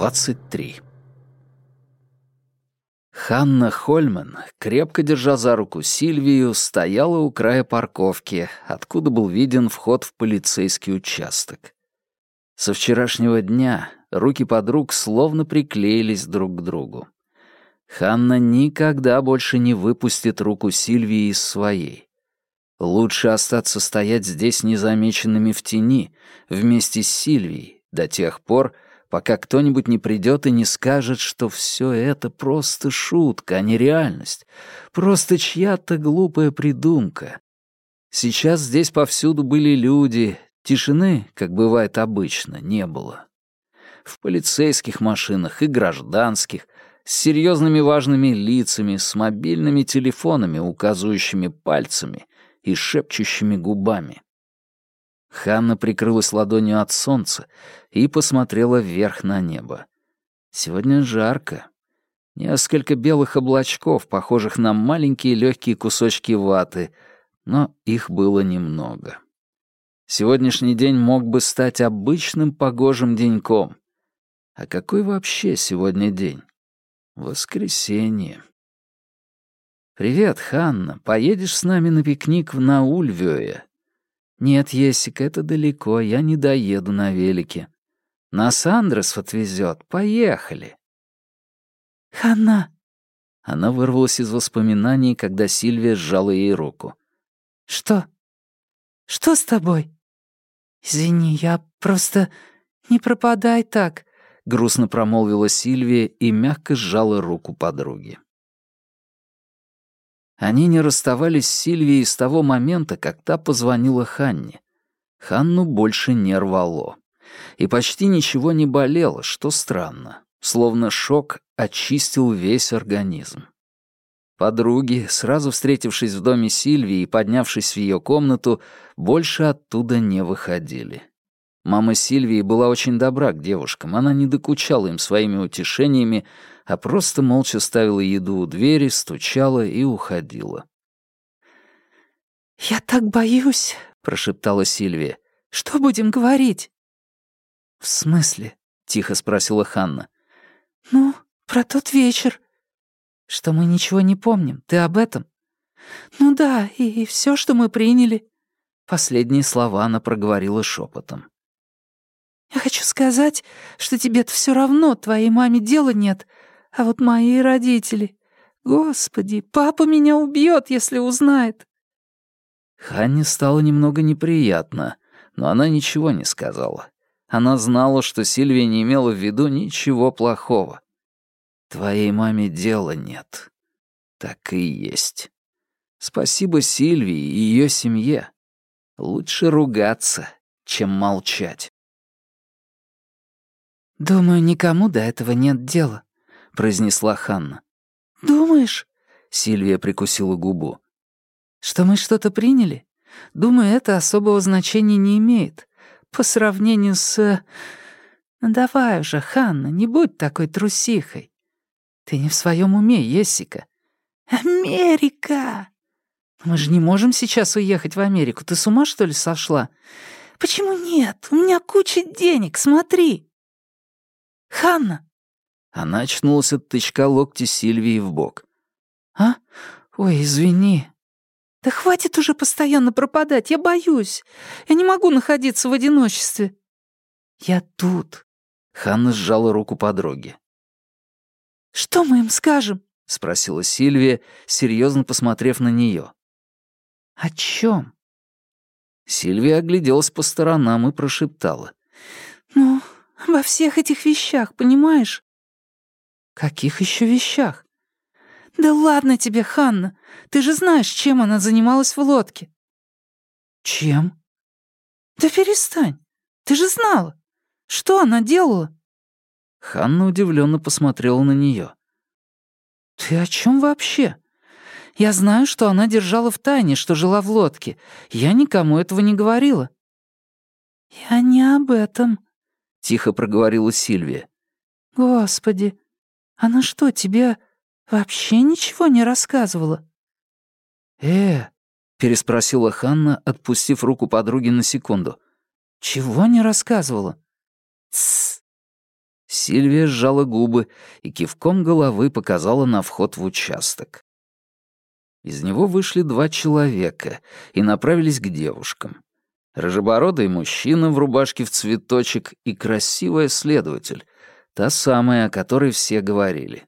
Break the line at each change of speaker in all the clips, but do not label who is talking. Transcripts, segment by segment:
23. Ханна Хольман, крепко держа за руку Сильвию, стояла у края парковки, откуда был виден вход в полицейский участок. Со вчерашнего дня руки подруг словно приклеились друг к другу. Ханна никогда больше не выпустит руку Сильвии из своей. Лучше остаться стоять здесь незамеченными в тени, вместе с Сильвией, до тех пор, пока кто-нибудь не придет и не скажет, что все это просто шутка, а не реальность, просто чья-то глупая придумка. Сейчас здесь повсюду были люди, тишины, как бывает обычно, не было. В полицейских машинах и гражданских, с серьезными важными лицами, с мобильными телефонами, указывающими пальцами и шепчущими губами. Ханна прикрылась ладонью от солнца и посмотрела вверх на небо. Сегодня жарко. Несколько белых облачков, похожих на маленькие легкие кусочки ваты, но их было немного. Сегодняшний день мог бы стать обычным погожим деньком. А какой вообще сегодня день? Воскресенье. «Привет, Ханна. Поедешь с нами на пикник в Наульвёе?» «Нет, Есика, это далеко, я не доеду на велике. Нас Андрес отвезет. Поехали!»
«Ханна!»
Она вырвалась из воспоминаний, когда Сильвия сжала ей руку.
«Что? Что с тобой?» «Извини, я просто... Не пропадай так!» — грустно промолвила Сильвия и мягко сжала руку подруги.
Они не расставались с Сильвией с того момента, как та позвонила Ханне. Ханну больше не рвало. И почти ничего не болело, что странно. Словно шок очистил весь организм. Подруги, сразу встретившись в доме Сильвии и поднявшись в ее комнату, больше оттуда не выходили. Мама Сильвии была очень добра к девушкам, она не докучала им своими утешениями, а просто молча ставила еду у двери, стучала и уходила.
«Я так боюсь», — прошептала Сильвия. «Что будем говорить?»
«В смысле?» — тихо спросила Ханна.
«Ну, про тот вечер».
«Что мы ничего не помним. Ты об этом?»
«Ну да, и, и все, что мы приняли».
Последние слова она проговорила шепотом.
«Я хочу сказать, что тебе-то все равно, твоей маме дела нет, а вот мои родители... Господи, папа меня убьет, если узнает.
Ханне стало немного неприятно, но она ничего не сказала. Она знала, что Сильвия не имела в виду ничего плохого. Твоей маме дела нет. Так и есть. Спасибо Сильвии и ее семье. Лучше ругаться, чем молчать.
«Думаю, никому до этого нет дела», — произнесла Ханна. «Думаешь?» — Сильвия прикусила губу. «Что мы что-то приняли? Думаю, это особого значения не имеет. По сравнению с... Давай уже, Ханна, не будь такой трусихой. Ты не в своем уме, Ессика. Америка! Мы же не можем сейчас уехать в Америку. Ты с ума, что ли, сошла? Почему нет? У меня куча денег, смотри. Ханна,
она очнулась от тычка локти Сильвии в бок.
«А? Ой, извини». «Да хватит уже постоянно пропадать, я боюсь. Я не могу находиться в одиночестве». «Я тут».
Ханна сжала руку подруги.
«Что мы им скажем?»
— спросила Сильвия, серьезно посмотрев на нее.
«О чем?»
Сильвия огляделась по сторонам и прошептала.
«Ну, обо всех этих вещах, понимаешь?
«Каких еще вещах?»
«Да ладно тебе, Ханна. Ты же знаешь, чем она занималась в лодке».
«Чем?»
«Да перестань. Ты же знала. Что она делала?»
Ханна удивленно посмотрела на нее.
«Ты о чем вообще? Я знаю, что она держала в тайне, что жила в лодке. Я никому этого не говорила». «Я не об этом», — тихо проговорила Сильвия. «Господи, она что, тебе вообще ничего не рассказывала?»
«Э?» — переспросила Ханна, отпустив руку подруги на секунду. «Чего не рассказывала?»
«Тссс!»
Сильвия сжала губы и кивком головы показала на вход в участок. Из него вышли два человека и направились к девушкам. Рыжебородый мужчина в рубашке в цветочек и красивая следователь, та самая, о которой все говорили.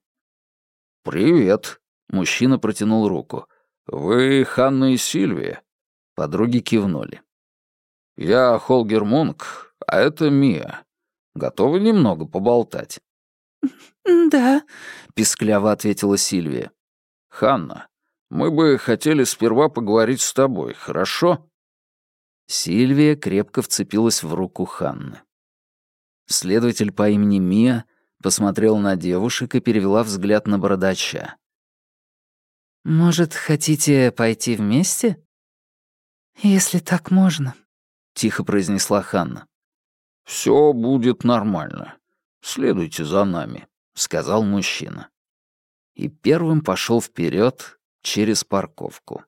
«Привет», — мужчина протянул руку. «Вы Ханна и Сильвия?» Подруги кивнули. «Я Холгер Мунк, а это Мия. Готовы немного поболтать?»
«Да», —
пискляво ответила Сильвия. «Ханна, мы бы хотели сперва поговорить с тобой, хорошо?» Сильвия крепко вцепилась в руку Ханны. Следователь по имени Мия посмотрел на девушек и перевела взгляд на бородача.
«Может, хотите пойти вместе?» «Если так можно», — тихо произнесла Ханна.
«Все будет нормально. Следуйте за нами», — сказал мужчина. И первым пошел вперед через парковку.